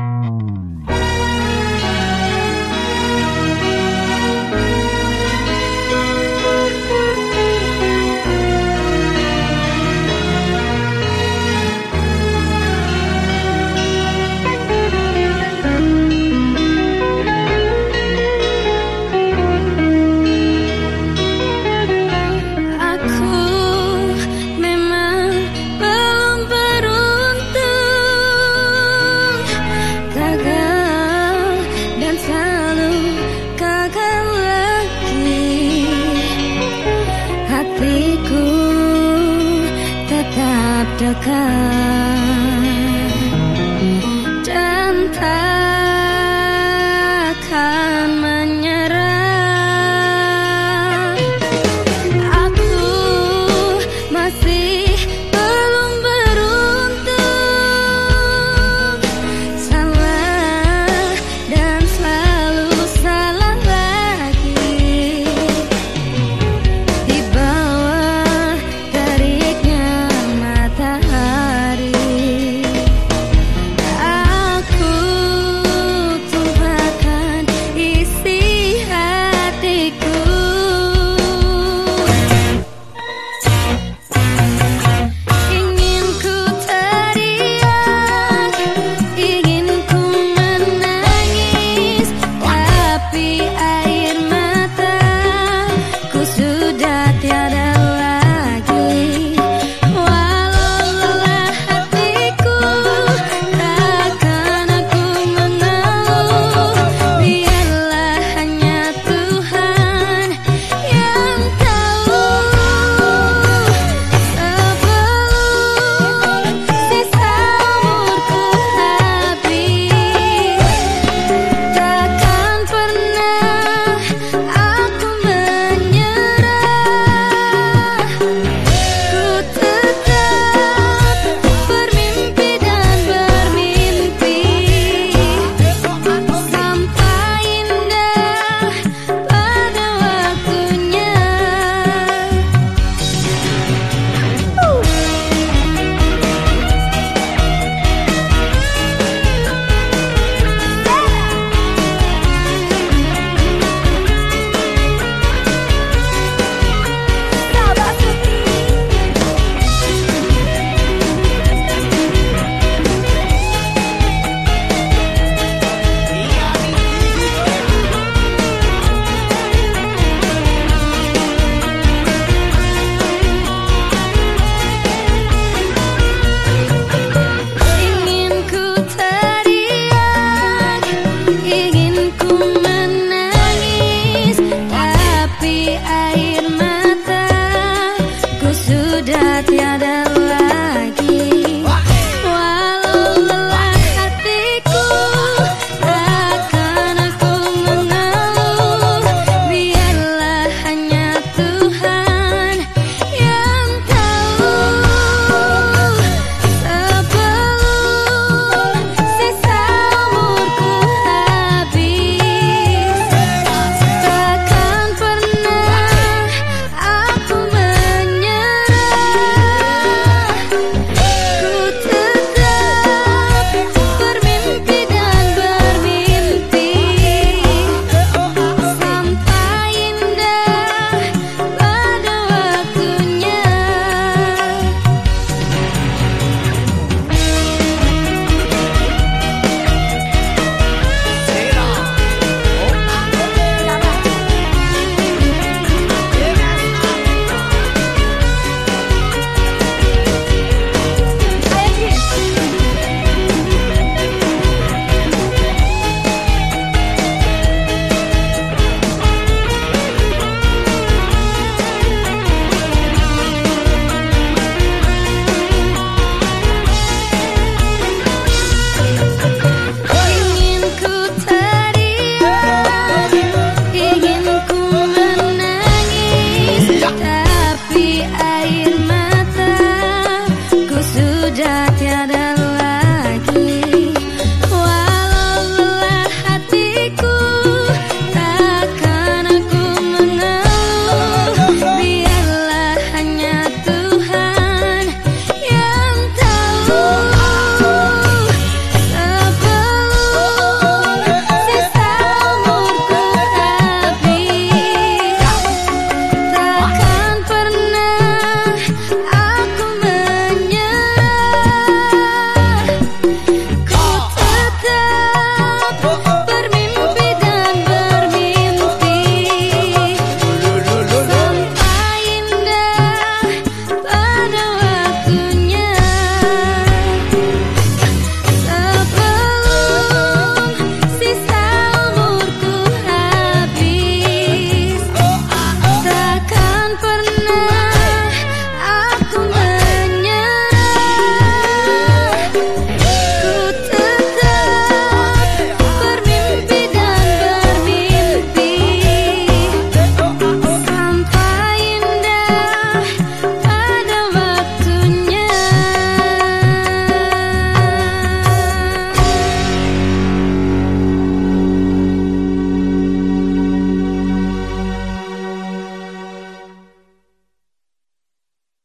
Mm-hmm. akan